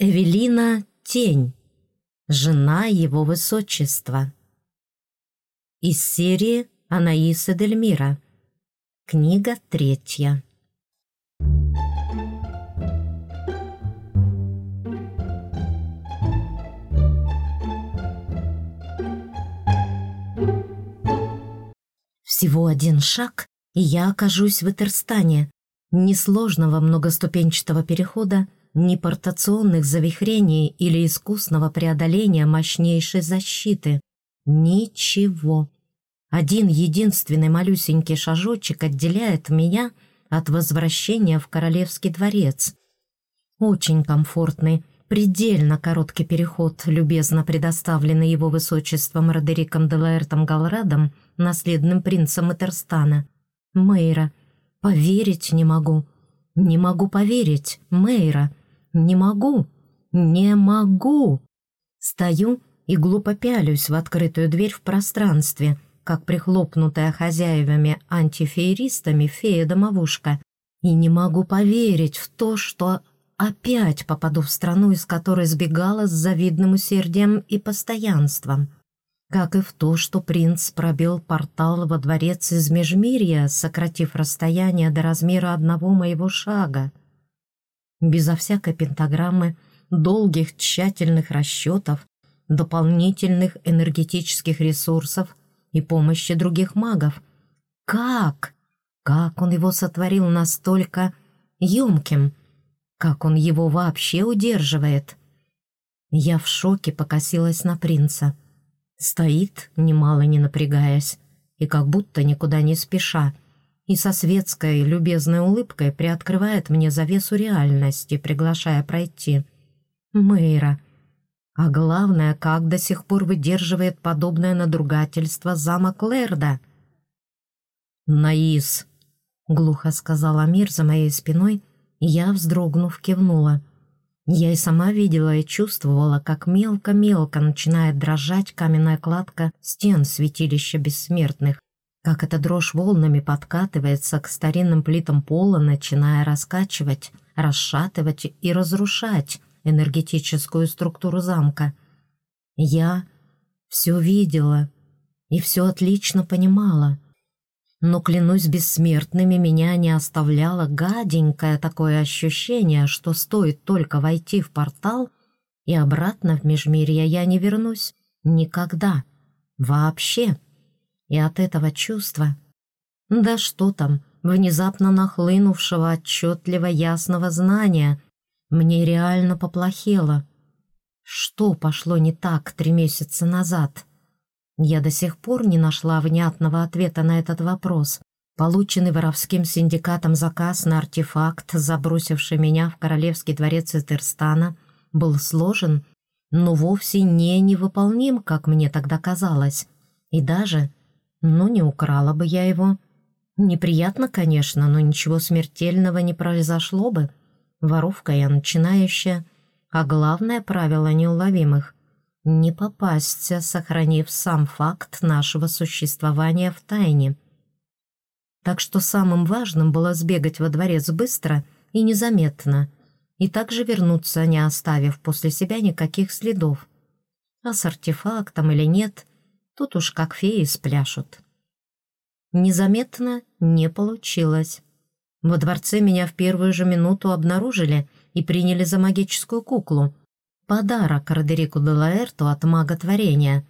Эвелина Тень, жена его высочества. Из серии Анаиса Дельмира. Книга третья. Всего один шаг, и я окажусь в Этерстане, несложного многоступенчатого перехода, портационных завихрений или искусного преодоления мощнейшей защиты. Ничего. Один единственный малюсенький шажочек отделяет меня от возвращения в Королевский дворец. Очень комфортный, предельно короткий переход, любезно предоставленный его высочеством Родериком Делаэртом Галрадом, наследным принцем Этерстана. Мейра. Поверить не могу. Не могу поверить, Мейра. Не могу. Не могу. Стою и глупо пялюсь в открытую дверь в пространстве, как прихлопнутая хозяевами антифееристами фея-домовушка, и не могу поверить в то, что опять попаду в страну, из которой сбегала с завидным усердием и постоянством. Как и в то, что принц пробил портал во дворец из Межмирья, сократив расстояние до размера одного моего шага. Безо всякой пентаграммы, долгих тщательных расчетов, дополнительных энергетических ресурсов и помощи других магов. Как? Как он его сотворил настолько емким? Как он его вообще удерживает? Я в шоке покосилась на принца. Стоит, немало не напрягаясь, и как будто никуда не спеша, и со светской любезной улыбкой приоткрывает мне завесу реальности, приглашая пройти. Мэйра. А главное, как до сих пор выдерживает подобное надругательство замок Лерда. «Наис», — глухо сказал Амир за моей спиной, я, вздрогнув, кивнула. Я и сама видела и чувствовала, как мелко-мелко начинает дрожать каменная кладка стен святилища бессмертных, как эта дрожь волнами подкатывается к старинным плитам пола, начиная раскачивать, расшатывать и разрушать энергетическую структуру замка. Я все видела и все отлично понимала — но, клянусь бессмертными, меня не оставляло гаденькое такое ощущение, что стоит только войти в портал, и обратно в Межмирье я не вернусь. Никогда. Вообще. И от этого чувства... Да что там, внезапно нахлынувшего отчетливо ясного знания, мне реально поплохело. Что пошло не так три месяца назад?» Я до сих пор не нашла внятного ответа на этот вопрос. Полученный воровским синдикатом заказ на артефакт, забросивший меня в королевский дворец Этерстана, был сложен, но вовсе не невыполним, как мне тогда казалось. И даже, ну, не украла бы я его. Неприятно, конечно, но ничего смертельного не произошло бы. Воровка я начинающая, а главное правило неуловимых не попасться, сохранив сам факт нашего существования в тайне. Так что самым важным было сбегать во дворец быстро и незаметно, и также вернуться, не оставив после себя никаких следов. А с артефактом или нет, тут уж как феи спляшут. Незаметно не получилось. Во дворце меня в первую же минуту обнаружили и приняли за магическую куклу — Подарок Родерику Делаэрту от мага творения.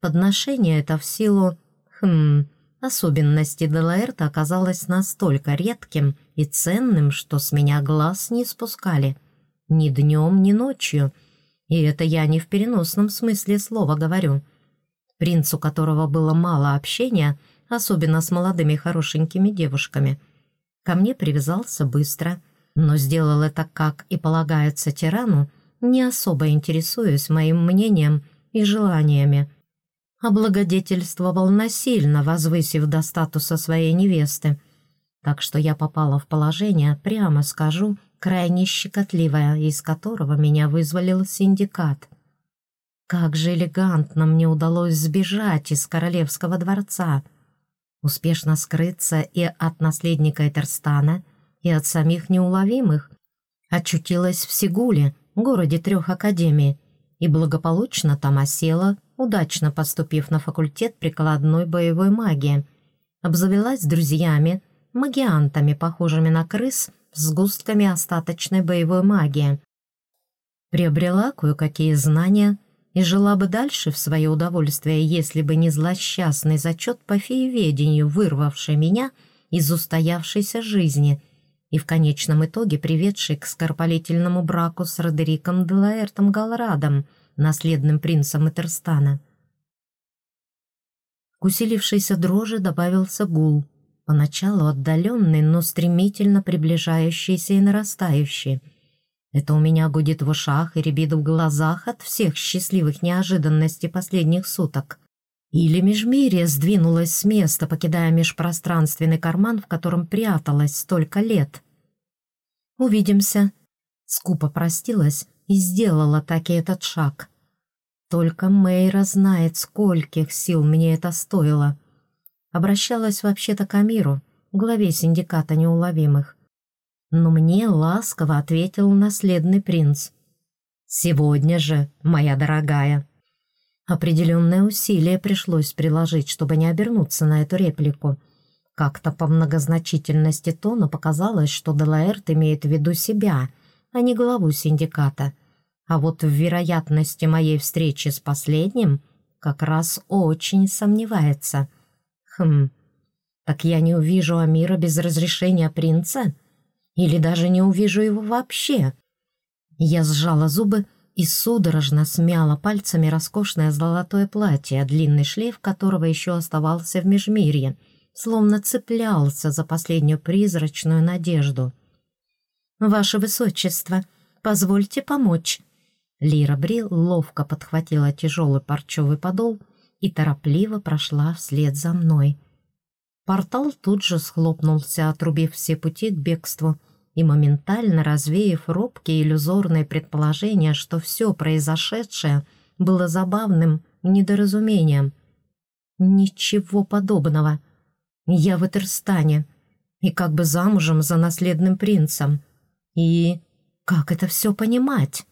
Подношение это в силу... Хм... Особенности Делаэрта оказалось настолько редким и ценным, что с меня глаз не спускали. Ни днем, ни ночью. И это я не в переносном смысле слова говорю. Принц, у которого было мало общения, особенно с молодыми хорошенькими девушками, ко мне привязался быстро, но сделал это, как и полагается тирану, не особо интересуясь моим мнением и желаниями. Облагодетельствовал насильно, возвысив до статуса своей невесты. Так что я попала в положение, прямо скажу, крайне щекотливое, из которого меня вызволил синдикат. Как же элегантно мне удалось сбежать из королевского дворца, успешно скрыться и от наследника Этерстана, и от самих неуловимых. Очутилась в Сигуле — городе трех академий, и благополучно там осела, удачно поступив на факультет прикладной боевой магии. Обзавелась друзьями, магиантами, похожими на крыс, с густками остаточной боевой магии. Приобрела кое-какие знания и жила бы дальше в свое удовольствие, если бы не злосчастный зачет по фееведению, вырвавший меня из устоявшейся жизни и в конечном итоге приведший к скоропалительному браку с Родериком Делаэртом Галрадом, наследным принцем Этерстана. К усилившейся дрожи добавился гул, поначалу отдаленный, но стремительно приближающийся и нарастающий. Это у меня гудит в ушах и рябит в глазах от всех счастливых неожиданностей последних суток. Или межмирие сдвинулось с места, покидая межпространственный карман, в котором пряталось столько лет. «Увидимся», — скупо простилась и сделала таки этот шаг. Только Мэйра знает, скольких сил мне это стоило. Обращалась вообще-то к Амиру, главе синдиката неуловимых. Но мне ласково ответил наследный принц. «Сегодня же, моя дорогая». Определенное усилие пришлось приложить, чтобы не обернуться на эту реплику. Как-то по многозначительности тона показалось, что Делаэрт имеет в виду себя, а не главу синдиката — а вот в вероятности моей встречи с последним как раз очень сомневается. Хм, так я не увижу Амира без разрешения принца? Или даже не увижу его вообще? Я сжала зубы и судорожно смяла пальцами роскошное золотое платье, длинный шлейф которого еще оставался в межмирье, словно цеплялся за последнюю призрачную надежду. «Ваше Высочество, позвольте помочь», Лира Брил ловко подхватила тяжелый парчевый подол и торопливо прошла вслед за мной. Портал тут же схлопнулся, отрубив все пути к бегству и моментально развеяв робкие иллюзорные предположения, что все произошедшее было забавным недоразумением. Ничего подобного. Я в Этерстане и как бы замужем за наследным принцем. И как это все понимать?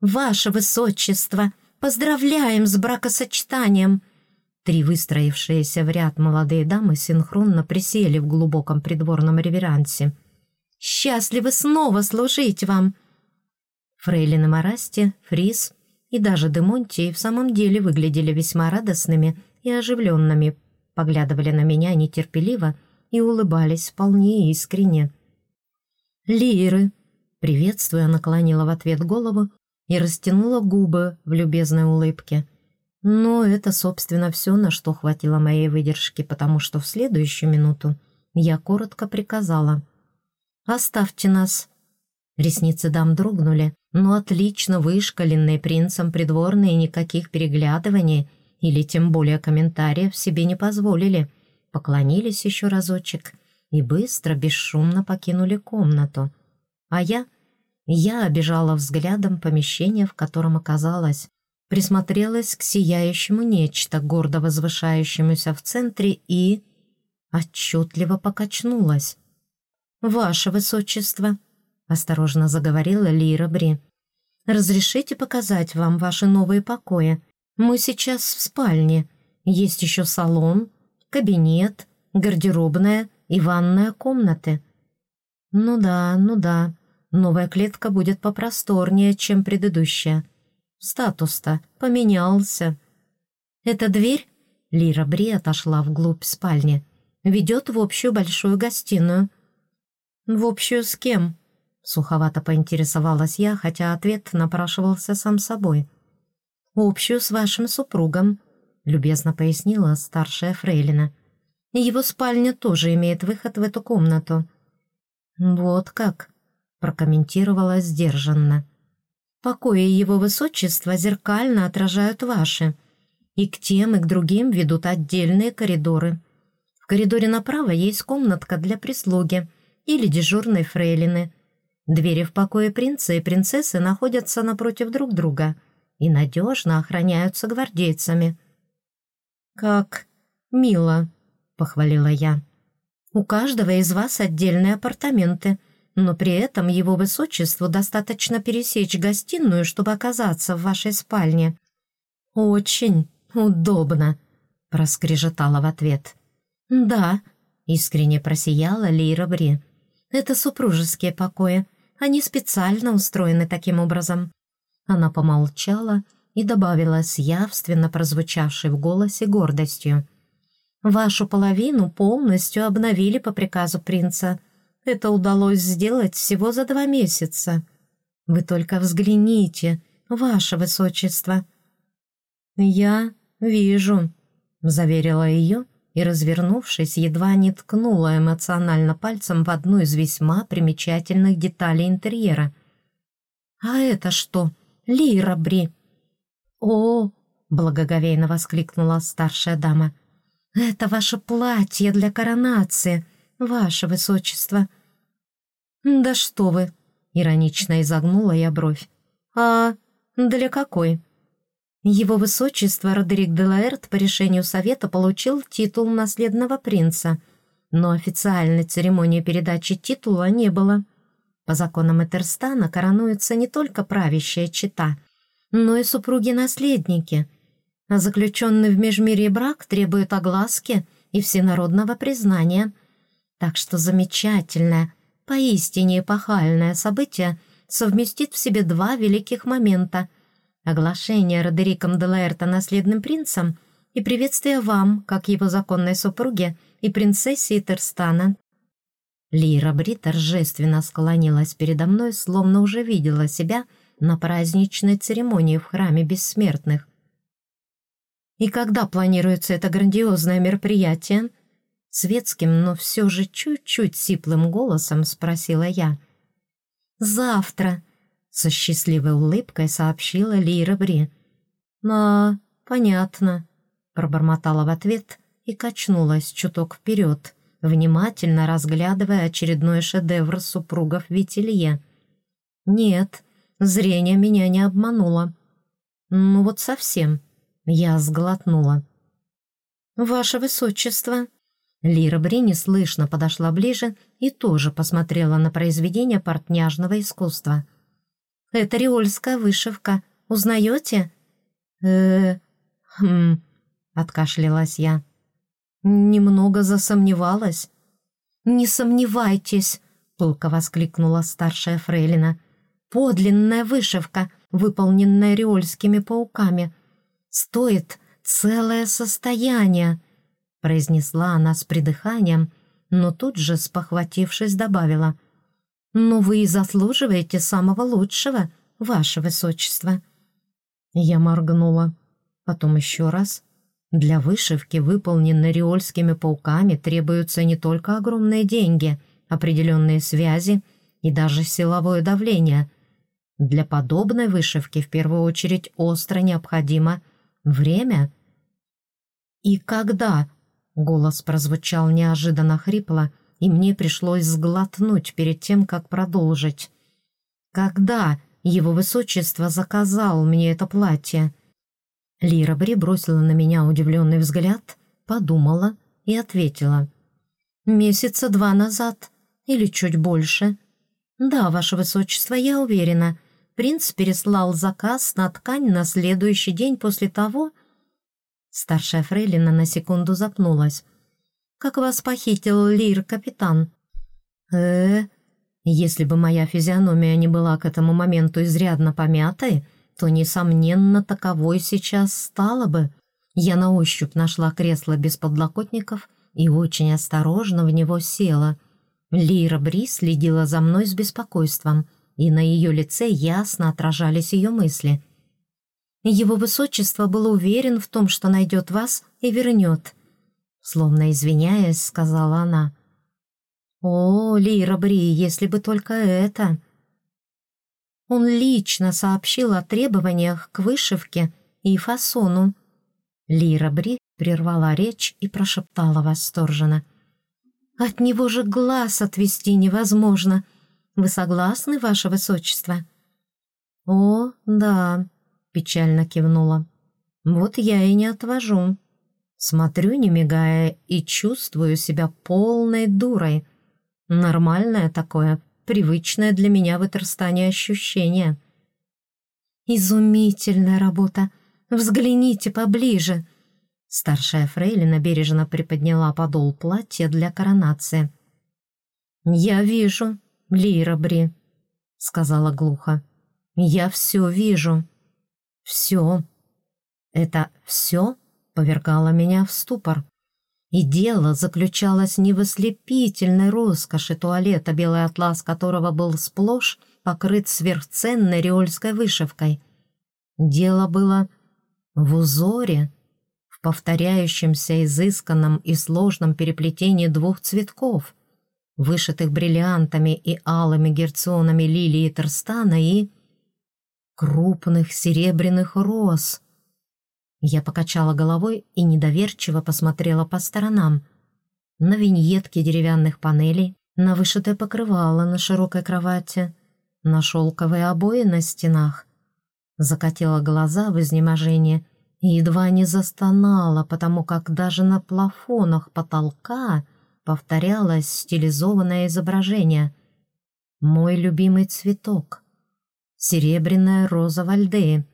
«Ваше Высочество, поздравляем с бракосочетанием!» Три выстроившиеся в ряд молодые дамы синхронно присели в глубоком придворном реверансе. «Счастливы снова служить вам!» Фрейлины Марасти, Фрис и даже Демонти в самом деле выглядели весьма радостными и оживленными, поглядывали на меня нетерпеливо и улыбались вполне искренне. «Лиры!» Приветствуя, наклонила в ответ голову и растянула губы в любезной улыбке. Но это, собственно, все, на что хватило моей выдержки, потому что в следующую минуту я коротко приказала. «Оставьте нас». Ресницы дам дрогнули, но отлично вышкаленные принцем придворные никаких переглядываний или тем более комментариев себе не позволили. Поклонились еще разочек и быстро, бесшумно покинули комнату. А я я обижала взглядом помещение, в котором оказалась, присмотрелась к сияющему нечто, гордо возвышающемуся в центре и... отчетливо покачнулась. «Ваше Высочество», — осторожно заговорила Лира Бри, «разрешите показать вам ваши новые покои? Мы сейчас в спальне. Есть еще салон, кабинет, гардеробная и ванная комнаты». «Ну да, ну да», Новая клетка будет попросторнее, чем предыдущая. Статус-то поменялся. Эта дверь, Лира Бри отошла вглубь спальни, ведет в общую большую гостиную. «В общую с кем?» Суховато поинтересовалась я, хотя ответ напрашивался сам собой. «Общую с вашим супругом», — любезно пояснила старшая фрейлина. «Его спальня тоже имеет выход в эту комнату». «Вот как», прокомментировала сдержанно. «Покои его высочества зеркально отражают ваши, и к тем, и к другим ведут отдельные коридоры. В коридоре направо есть комнатка для прислуги или дежурной фрейлины. Двери в покое принца и принцессы находятся напротив друг друга и надежно охраняются гвардейцами». «Как мило», — похвалила я. «У каждого из вас отдельные апартаменты», — но при этом его высочеству достаточно пересечь гостиную, чтобы оказаться в вашей спальне». «Очень удобно», — проскрежетала в ответ. «Да», — искренне просияла Лира Бри. «Это супружеские покои. Они специально устроены таким образом». Она помолчала и добавила с явственно прозвучавшей в голосе гордостью. «Вашу половину полностью обновили по приказу принца. Это удалось сделать всего за два месяца. Вы только взгляните, ваше высочество». «Я вижу», — заверила ее и, развернувшись, едва не ткнула эмоционально пальцем в одну из весьма примечательных деталей интерьера. «А это что? Лира Бри!» «О!» — благоговейно воскликнула старшая дама. «Это ваше платье для коронации, ваше высочество!» «Да что вы!» — иронично изогнула я бровь. «А для какой?» Его высочество Родерик де Лаэрт по решению совета получил титул наследного принца, но официальной церемонии передачи титула не было. По законам Этерстана коронуется не только правящая чита, но и супруги-наследники, заключенный в межмирье брак требует огласки и всенародного признания. Так что замечательное, поистине эпохальное событие совместит в себе два великих момента — оглашение Родериком де Лаэрта наследным принцем и приветствие вам, как его законной супруге и принцессе Терстана. Лира Бри торжественно склонилась передо мной, словно уже видела себя на праздничной церемонии в храме бессмертных. «И когда планируется это грандиозное мероприятие?» Светским, но все же чуть-чуть сиплым голосом спросила я. «Завтра», со счастливой улыбкой сообщила Лира Бри. «А, понятно», — пробормотала в ответ и качнулась чуток вперед, внимательно разглядывая очередной шедевр супругов Витилье. «Нет, зрение меня не обмануло. Ну вот совсем». Я сглотнула. «Ваше Высочество!» Лира Бри неслышно подошла ближе и тоже посмотрела на произведение портняжного искусства — это риольская вышивка. Узнаете?» э хм...» — откашлялась я. Немного засомневалась. «Не сомневайтесь!» — пылко воскликнула старшая фрейлина. «Подлинная вышивка, выполненная риольскими пауками. Стоит целое состояние!» — произнесла она с придыханием, но тут же, спохватившись, добавила — «Но вы и заслуживаете самого лучшего, ваше высочество». Я моргнула, потом еще раз. Для вышивки, выполненной риольскими пауками, требуются не только огромные деньги, определенные связи и даже силовое давление. Для подобной вышивки в первую очередь остро необходимо время. «И когда?» — голос прозвучал неожиданно хрипло, и мне пришлось сглотнуть перед тем, как продолжить. «Когда его высочество заказал мне это платье?» Лира Бри бросила на меня удивленный взгляд, подумала и ответила. «Месяца два назад или чуть больше. Да, ваше высочество, я уверена. Принц переслал заказ на ткань на следующий день после того...» Старшая фрейлина на секунду запнулась как вас похитил Лир-капитан». «Э, если бы моя физиономия не была к этому моменту изрядно помятой, то, несомненно, таковой сейчас стала бы. Я на ощупь нашла кресло без подлокотников и очень осторожно в него села. Лира Бри следила за мной с беспокойством, и на ее лице ясно отражались ее мысли. Его высочество был уверен в том, что найдет вас и вернет — Словно извиняясь, сказала она. «О, Лира Бри, если бы только это!» Он лично сообщил о требованиях к вышивке и фасону. Лира Бри прервала речь и прошептала восторженно. «От него же глаз отвести невозможно. Вы согласны, ваше высочество?» «О, да», — печально кивнула. «Вот я и не отвожу». Смотрю, не мигая, и чувствую себя полной дурой. Нормальное такое привычное для меня в Этерстане ощущение. «Изумительная работа! Взгляните поближе!» Старшая фрейлина бережно приподняла подол платья для коронации. «Я вижу, Лира Бри», — сказала глухо. «Я все вижу. Все. Это все повергало меня в ступор. И дело заключалось не в ослепительной роскоши туалета, белый атлас которого был сплошь покрыт сверхценной риольской вышивкой. Дело было в узоре, в повторяющемся изысканном и сложном переплетении двух цветков, вышитых бриллиантами и алыми герционами лилии Терстана и крупных серебряных роз — я покачала головой и недоверчиво посмотрела по сторонам. На виньетки деревянных панелей, на вышитое покрывало на широкой кровати, на шелковые обои на стенах. Закатила глаза в изнеможение и едва не застонала, потому как даже на плафонах потолка повторялось стилизованное изображение. Мой любимый цветок. Серебряная роза Вальдеи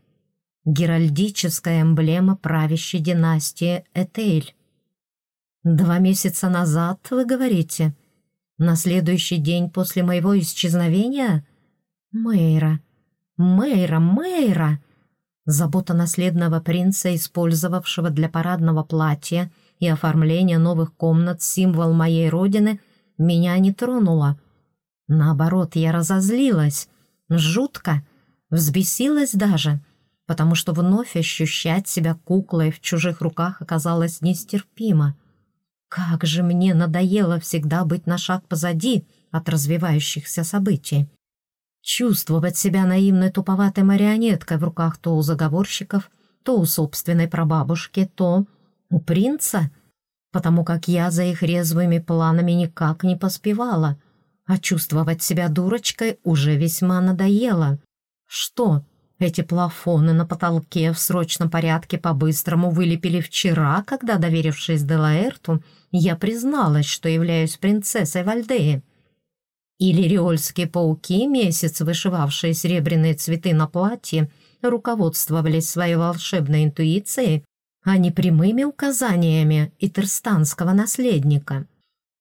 геральдическая эмблема правящей династии Этель. Два месяца назад, вы говорите? На следующий день после моего исчезновения? Мэйра, Мэйра, Мэйра! Забота наследного принца, использовавшего для парадного платья и оформления новых комнат символ моей родины, меня не тронула. Наоборот, я разозлилась, жутко, взбесилась даже — потому что вновь ощущать себя куклой в чужих руках оказалось нестерпимо. Как же мне надоело всегда быть на шаг позади от развивающихся событий. Чувствовать себя наивной туповатой марионеткой в руках то у заговорщиков, то у собственной прабабушки, то у принца, потому как я за их резвыми планами никак не поспевала, а чувствовать себя дурочкой уже весьма надоело. Что, эти плафоны на потолке в срочном порядке по-быстрому вылепили вчера, когда, доверившись Делаэрту, я призналась, что являюсь принцессой Вальдеи. Или риольские пауки, месяц вышивавшие серебряные цветы на платье, руководствовались своей волшебной интуицией, а не прямыми указаниями итерстанского наследника.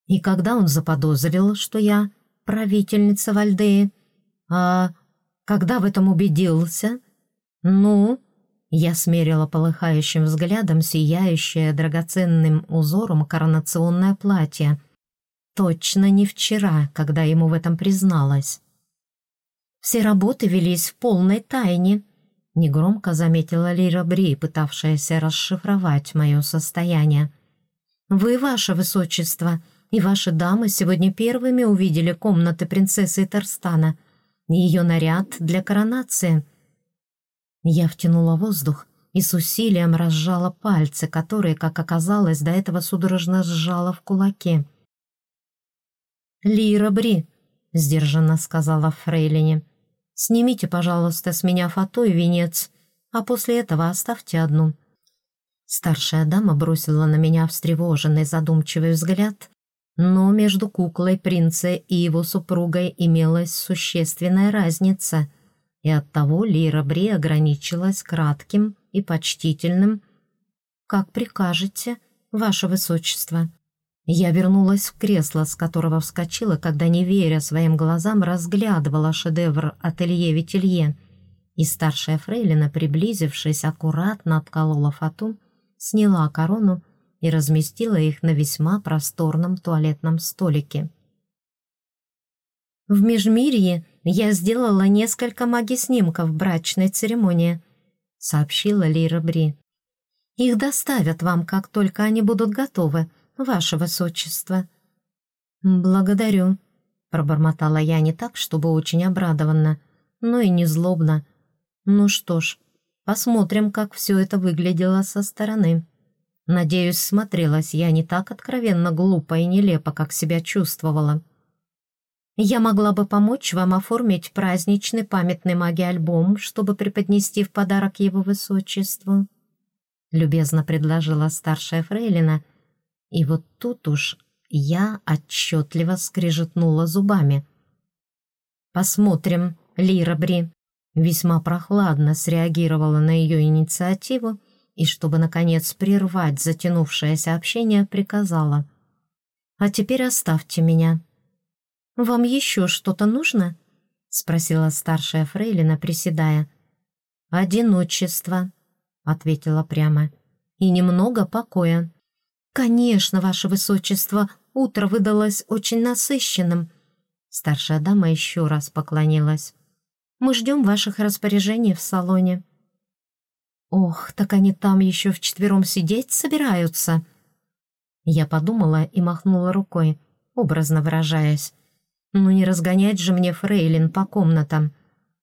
И когда он заподозрил, что я правительница Вальдеи, а когда в этом убедился? Ну, я смерила полыхающим взглядом сияющее драгоценным узором коронационное платье. Точно не вчера, когда ему в этом призналась. Все работы велись в полной тайне, негромко заметила Лира Бри, пытавшаяся расшифровать мое состояние. «Вы, ваше высочество, и ваши дамы сегодня первыми увидели комнаты принцессы Тарстана ее наряд для коронации. Я втянула воздух и с усилием разжала пальцы, которые, как оказалось, до этого судорожно сжала в кулаке. «Лира Бри», — сдержанно сказала Фрейлине, — «снимите, пожалуйста, с меня фото и венец, а после этого оставьте одну». Старшая дама бросила на меня встревоженный задумчивый взгляд но между куклой принца и его супругой имелась существенная разница, и оттого Лира Бри ограничилась кратким и почтительным «Как прикажете, ваше высочество». Я вернулась в кресло, с которого вскочила, когда, не веря своим глазам, разглядывала шедевр ателье Витилье, и старшая фрейлина, приблизившись, аккуратно отколола фату, сняла корону и разместила их на весьма просторном туалетном столике. В Межмирье я сделала несколько маги-снимков брачной церемонии, сообщила Лира Бри. Их доставят вам, как только они будут готовы, ваше высочество. Благодарю, пробормотала я не так, чтобы очень обрадованно, но и не злобно. Ну что ж, посмотрим, как все это выглядело со стороны. Надеюсь, смотрелась я не так откровенно глупо и нелепо, как себя чувствовала. Я могла бы помочь вам оформить праздничный памятный маги-альбом, чтобы преподнести в подарок его высочеству. Любезно предложила старшая фрейлина, и вот тут уж я отчетливо скрежетнула зубами. Посмотрим, Лира Бри. Весьма прохладно среагировала на ее инициативу и, чтобы, наконец, прервать затянувшееся общение, приказала. «А теперь оставьте меня». «Вам еще что-то нужно?» — спросила старшая фрейлина, приседая. «Одиночество», — ответила прямо, — «и немного покоя». «Конечно, ваше высочество, утро выдалось очень насыщенным». Старшая дама еще раз поклонилась. «Мы ждем ваших распоряжений в салоне». «Ох, так они там еще вчетвером сидеть собираются!» Я подумала и махнула рукой, образно выражаясь. «Ну не разгонять же мне фрейлин по комнатам.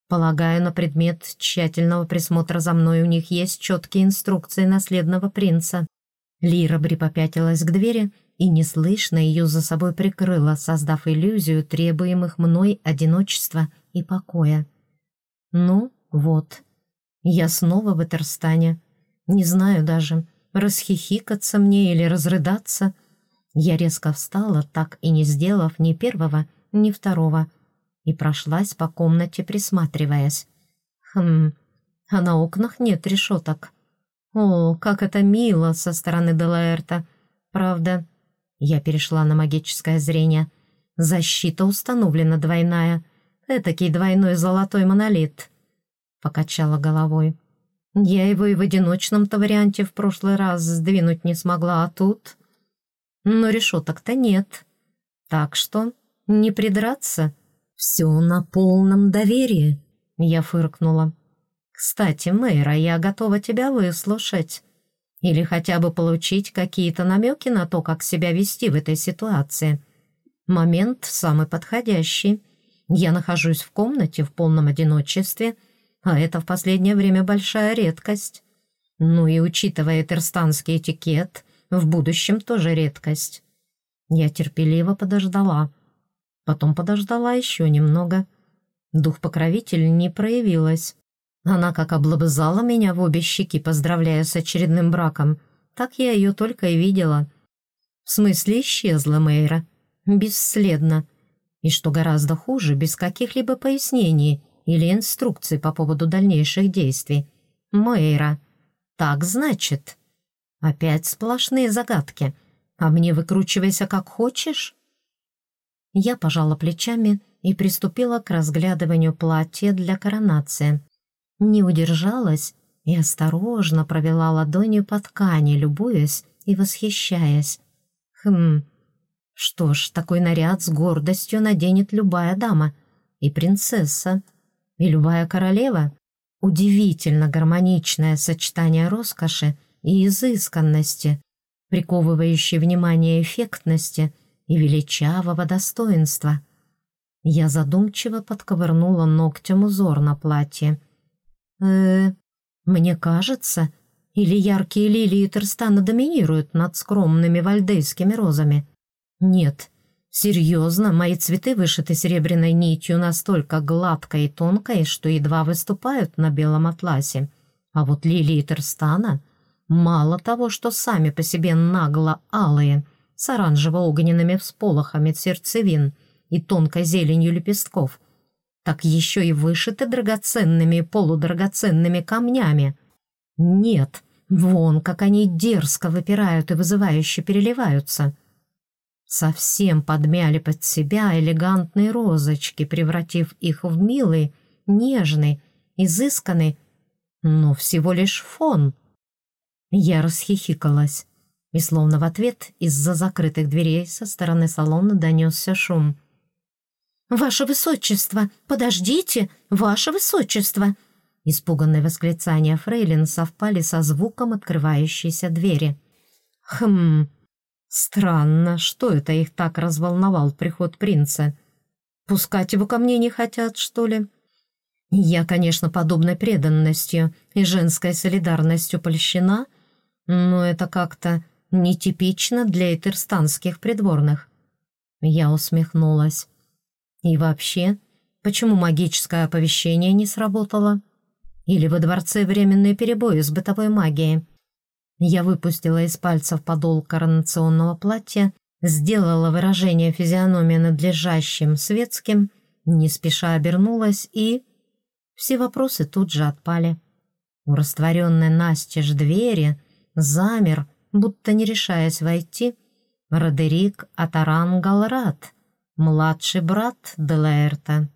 Полагаю, на предмет тщательного присмотра за мной у них есть четкие инструкции наследного принца». Лира Бри попятилась к двери и неслышно ее за собой прикрыла, создав иллюзию требуемых мной одиночества и покоя. «Ну, вот». Я снова в Этерстане. Не знаю даже, расхихикаться мне или разрыдаться. Я резко встала, так и не сделав ни первого, ни второго, и прошлась по комнате, присматриваясь. Хм, а на окнах нет решеток. О, как это мило со стороны Делаэрта. Правда, я перешла на магическое зрение. Защита установлена двойная. Этакий двойной золотой монолит покачала головой. Я его и в одиночном-то варианте в прошлый раз сдвинуть не смогла, а тут... Но решеток-то нет. Так что не придраться. Все на полном доверии, я фыркнула. Кстати, Мэйра, я готова тебя выслушать. Или хотя бы получить какие-то намеки на то, как себя вести в этой ситуации. Момент самый подходящий. Я нахожусь в комнате в полном одиночестве — а это в последнее время большая редкость. Ну и учитывая терстанский этикет, в будущем тоже редкость. Я терпеливо подождала. Потом подождала еще немного. Дух-покровитель не проявилась. Она как облобызала меня в обе щеки, поздравляя с очередным браком, так я ее только и видела. В смысле исчезла Мейра. Бесследно. И что гораздо хуже, без каких-либо пояснений — или инструкции по поводу дальнейших действий. Мэйра. Так значит. Опять сплошные загадки. А мне выкручивайся как хочешь. Я пожала плечами и приступила к разглядыванию платья для коронации. Не удержалась и осторожно провела ладонью по ткани, любуясь и восхищаясь. Хм, что ж, такой наряд с гордостью наденет любая дама и принцесса и любая королева — удивительно гармоничное сочетание роскоши и изысканности, приковывающей внимание эффектности и величавого достоинства. Я задумчиво подковырнула ногтем узор на платье. э мне кажется, или яркие лилии Терстана доминируют над скромными вальдейскими розами? Нет, Серьезно, мои цветы вышиты серебряной нитью настолько гладкой и тонкой, что едва выступают на белом атласе. А вот лилии Терстана мало того, что сами по себе нагло алые, с оранжево-огненными всполохами сердцевин и тонкой зеленью лепестков, так еще и вышиты драгоценными и полудрагоценными камнями. Нет, вон как они дерзко выпирают и вызывающе переливаются — совсем подмяли под себя элегантные розочки, превратив их в милый, нежный, изысканный, но всего лишь фон. Я расхихикалась, и словно в ответ из-за закрытых дверей со стороны салона донесся шум. «Ваше Высочество! Подождите! Ваше Высочество!» Испуганные восклицания фрейлин совпали со звуком открывающейся двери. «Хм...» Странно, что это их так разволновал приход принца. Пускать его ко мне не хотят, что ли? Я, конечно, подобной преданностью и женской солидарностью польщена, но это как-то нетипично для этерстанских придворных. Я усмехнулась. И вообще, почему магическое оповещение не сработало? Или во дворце временные перебои с бытовой магией? Я выпустила из пальцев подол коронационного платья, сделала выражение физиономии надлежащим светским не спеша обернулась и... Все вопросы тут же отпали. У растворенной настежь двери замер, будто не решаясь войти, Родерик Атаран Галрат, младший брат Делаэрта.